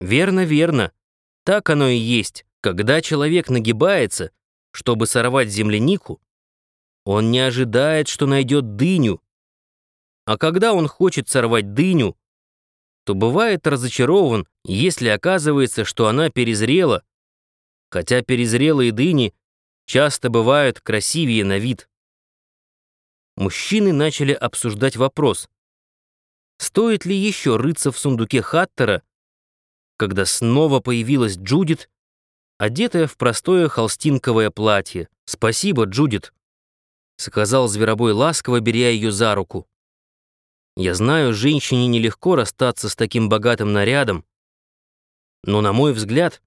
Верно, верно. Так оно и есть. Когда человек нагибается, чтобы сорвать землянику, он не ожидает, что найдет дыню. А когда он хочет сорвать дыню, то бывает разочарован, если оказывается, что она перезрела, хотя перезрелые дыни часто бывают красивее на вид. Мужчины начали обсуждать вопрос, стоит ли еще рыться в сундуке Хаттера, когда снова появилась Джудит, одетая в простое холстинковое платье. «Спасибо, Джудит», — сказал зверобой ласково, беря ее за руку. «Я знаю, женщине нелегко расстаться с таким богатым нарядом, но, на мой взгляд,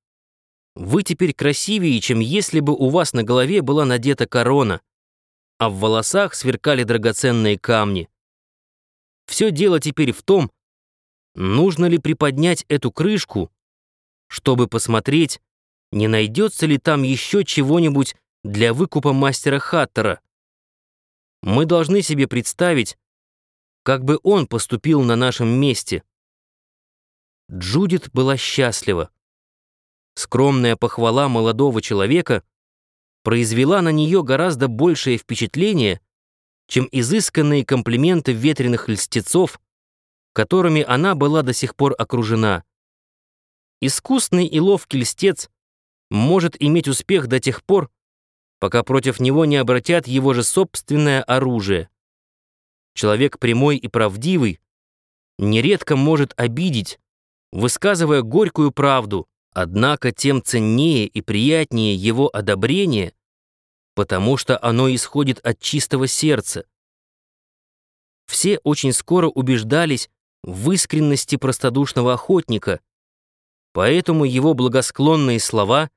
вы теперь красивее, чем если бы у вас на голове была надета корона, а в волосах сверкали драгоценные камни. Все дело теперь в том, нужно ли приподнять эту крышку, чтобы посмотреть, не найдется ли там еще чего-нибудь для выкупа мастера Хаттера. Мы должны себе представить, как бы он поступил на нашем месте. Джудит была счастлива. Скромная похвала молодого человека произвела на нее гораздо большее впечатление, чем изысканные комплименты ветреных льстецов, которыми она была до сих пор окружена. Искусный и ловкий льстец может иметь успех до тех пор, пока против него не обратят его же собственное оружие. Человек прямой и правдивый нередко может обидеть, высказывая горькую правду, однако тем ценнее и приятнее его одобрение, потому что оно исходит от чистого сердца. Все очень скоро убеждались в искренности простодушного охотника, поэтому его благосклонные слова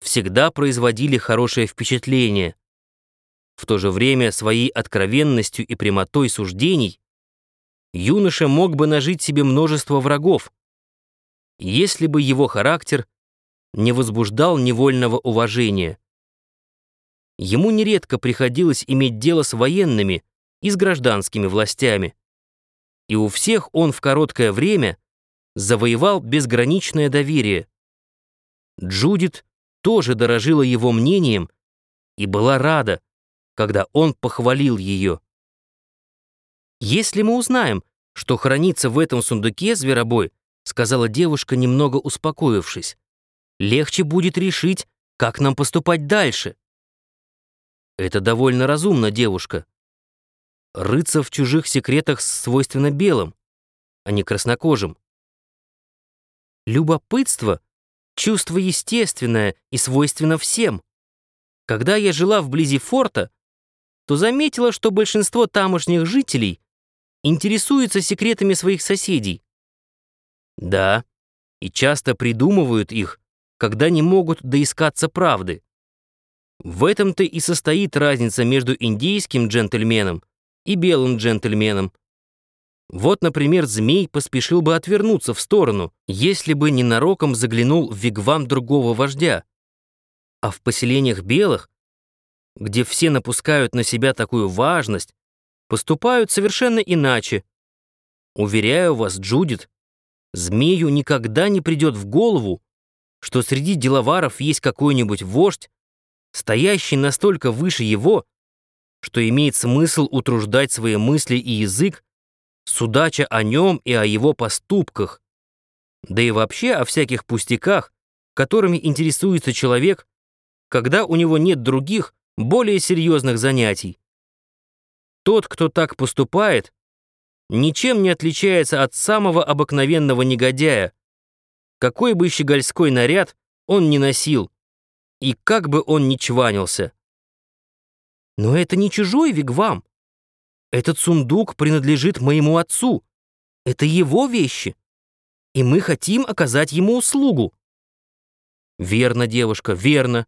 всегда производили хорошее впечатление. В то же время своей откровенностью и прямотой суждений юноша мог бы нажить себе множество врагов, если бы его характер не возбуждал невольного уважения. Ему нередко приходилось иметь дело с военными и с гражданскими властями. И у всех он в короткое время завоевал безграничное доверие. Джудит тоже дорожила его мнением и была рада, когда он похвалил ее. «Если мы узнаем, что хранится в этом сундуке, зверобой, сказала девушка, немного успокоившись, легче будет решить, как нам поступать дальше. Это довольно разумно, девушка. Рыться в чужих секретах свойственно белым, а не краснокожим. Любопытство — чувство естественное и свойственно всем. Когда я жила вблизи форта, то заметила, что большинство тамошних жителей интересуются секретами своих соседей. Да, и часто придумывают их, когда не могут доискаться правды. В этом-то и состоит разница между индийским джентльменом и белым джентльменом. Вот, например, змей поспешил бы отвернуться в сторону, если бы ненароком заглянул в вигвам другого вождя. А в поселениях белых, где все напускают на себя такую важность, поступают совершенно иначе. Уверяю вас, Джудит, змею никогда не придет в голову, что среди деловаров есть какой-нибудь вождь, стоящий настолько выше его, что имеет смысл утруждать свои мысли и язык, судача о нем и о его поступках, да и вообще о всяких пустяках, которыми интересуется человек, когда у него нет других, более серьезных занятий. Тот, кто так поступает, ничем не отличается от самого обыкновенного негодяя, какой бы щегольской наряд он ни носил, и как бы он ни чванился. Но это не чужой вигвам. Этот сундук принадлежит моему отцу. Это его вещи. И мы хотим оказать ему услугу. Верно, девушка, верно.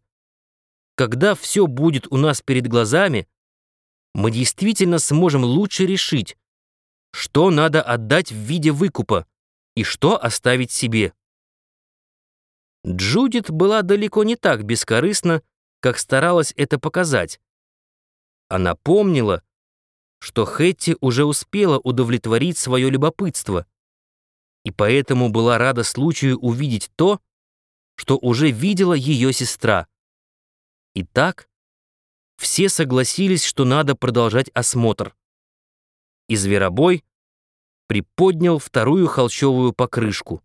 Когда все будет у нас перед глазами, мы действительно сможем лучше решить, что надо отдать в виде выкупа и что оставить себе. Джудит была далеко не так бескорыстна, как старалась это показать. Она помнила, что Хэтти уже успела удовлетворить свое любопытство. и поэтому была рада случаю увидеть то, что уже видела ее сестра. Итак, все согласились, что надо продолжать осмотр. И зверобой приподнял вторую холщовую покрышку.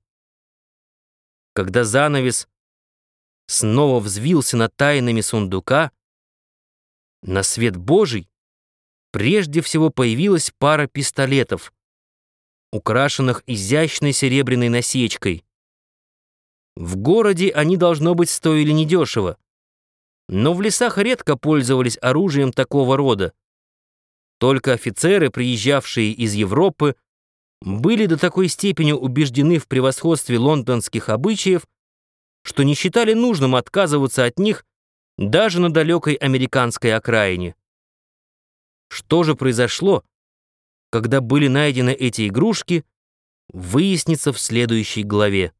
Когда занавес снова взвился над тайнами сундука, на свет Божий прежде всего появилась пара пистолетов, украшенных изящной серебряной насечкой. В городе они, должно быть, стоили недешево, но в лесах редко пользовались оружием такого рода. Только офицеры, приезжавшие из Европы, были до такой степени убеждены в превосходстве лондонских обычаев, что не считали нужным отказываться от них даже на далекой американской окраине. Что же произошло, когда были найдены эти игрушки, выяснится в следующей главе.